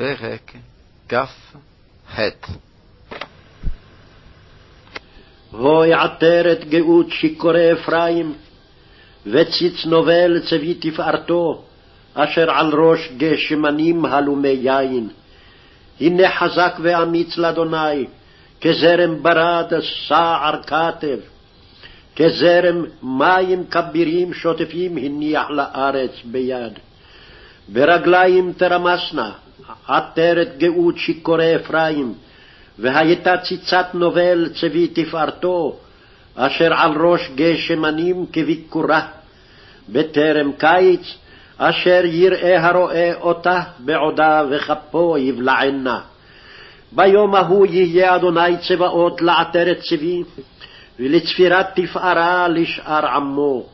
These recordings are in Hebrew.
פרק כ"ח הוי עטרת גאות שיכורי אפרים, וציץ נובל צבי תפארתו, אשר על ראש גשמנים הלומי יין. הנה חזק ואמיץ לאדוני, כזרם ברד סער כתב, כזרם מים כבירים שוטפים הניח לארץ ביד. ברגליים תרמסנה, עטרת גאות שיכורי אפרים, והייתה ציצת נובל צבי תפארתו, אשר על ראש גשמנים כביקורה. בטרם קיץ, אשר יראה הרואה אותה בעודה וכפו יבלענה. ביום ההוא יהיה אדוני צבאות לעטרת צבי, ולצפירת תפארה לשאר עמו,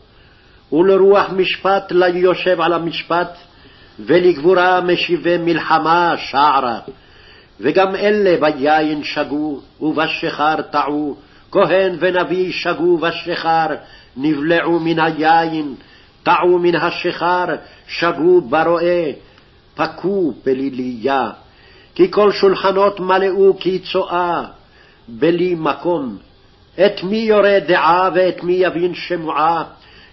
ולרוח משפט ליושב על המשפט, ולגבורה משיבי מלחמה שערה. וגם אלה ביין שגו, ובשיכר טעו, כהן ונביא שגו בשיכר, נבלעו מן היין, טעו מן השיכר, שגו ברועה, פקו פליליה. כי כל שולחנות מלאו כצואה, בלי מקום. את מי יורה דעה ואת מי יבין שמועה?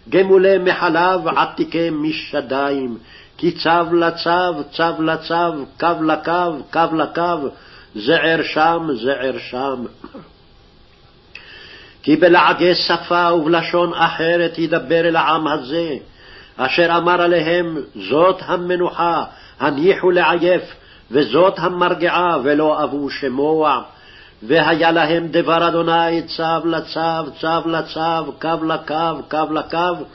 גמולי מחלב עתיקי משדיים, כי צו לצו, צו לצו, קו לקו, קו לקו, זער שם, זער שם. כי בלעגי שפה ובלשון אחרת ידבר אל העם הזה, אשר אמר עליהם, זאת המנוחה, הניחו לעייף, וזאת המרגיעה, ולא אבו שמוע. והיה להם דבר אדוני צו לצו, צו לצו, קו לקו, קו לקו,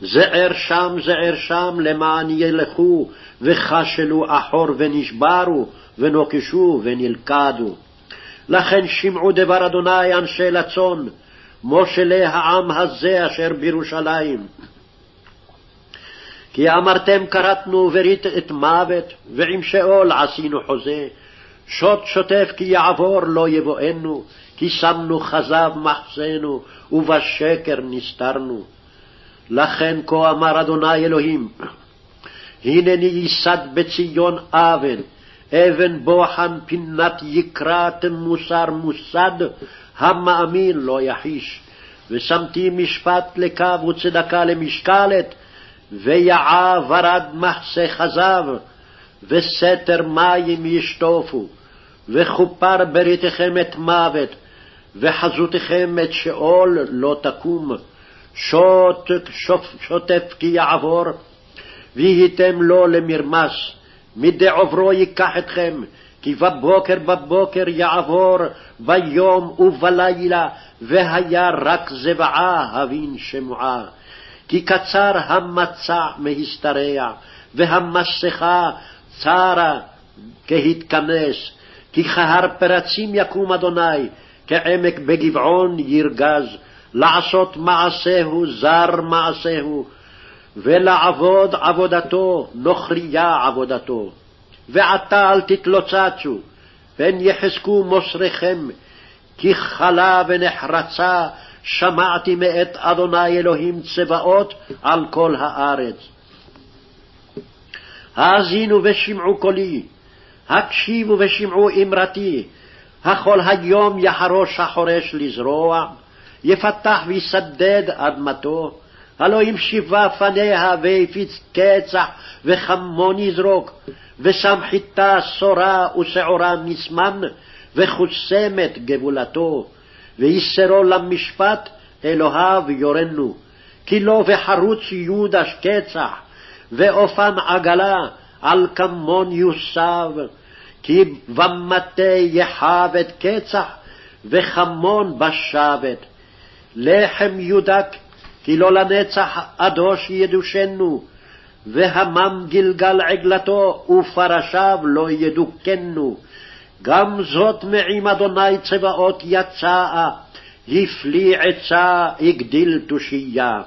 זער שם, זער שם, למען ילכו, וכשלו אחור ונשברו, ונוקשו ונלכדו. לכן שמעו דבר אדוני אנשי לצון, מושלי העם הזה אשר בירושלים. כי אמרתם כרתנו ברית את מוות, ועם שאול עשינו חוזה. שוט שוטף כי יעבור לא יבואנו, כי שמנו כזב מחסנו, ובשקר נסתרנו. לכן כה אמר אדוני אלוהים, הנני ייסד בציון אבן, אבן בוחן פינת יקרא תמוסר מוסד, המאמין לא יחיש. ושמתי משפט לקו וצדקה למשקלת, ויעה ורד מחסה כזב, וסתר מים ישטופו, וכופר בריתכם את מוות, וחזותכם את שאול לא תקום. שוט, שוטף כי יעבור, והייתם לו למרמס, מדי עוברו ייקח אתכם, כי בבוקר בבוקר יעבור, ביום ובלילה, והיה רק זבעה הבין שמועה. כי קצר המצע מהשתרע, והמסכה צרה כהתכנס, כי כהר פרצים יקום אדוני, כעמק בגבעון ירגז, לעשות מעשהו זר מעשהו, ולעבוד עבודתו נוכריה עבודתו. ועתה אל תתלוצצו, פן יחזקו מוסריכם, כי חלה ונחרצה שמעתי מאת אדוני אלוהים צבאות על כל הארץ. האזינו ושמעו קולי, הקשיבו ושמעו אמרתי, הכל היום יחרוש החורש לזרוע, יפתח ויסדד אדמתו, הלא אם שיבה פניה והפיץ קצח וחמון יזרוק, ושם חיטה שורה ושעורה מסמן, וחוסמת גבולתו, ויסרו למשפט אלוהיו יורנו, כי לא וחרוץ יודש קצח, ואופן עגלה על כמון יוסב, כי במטה יחבת קצח, וכמון בשבת. לחם יודק, כי לא לנצח אדוש ידושנו, והמם גלגל עגלתו, ופרשיו לא ידוכנו. גם זאת מעם אדוני צבאות יצאה, הפליא עצה, הגדיל תושייה.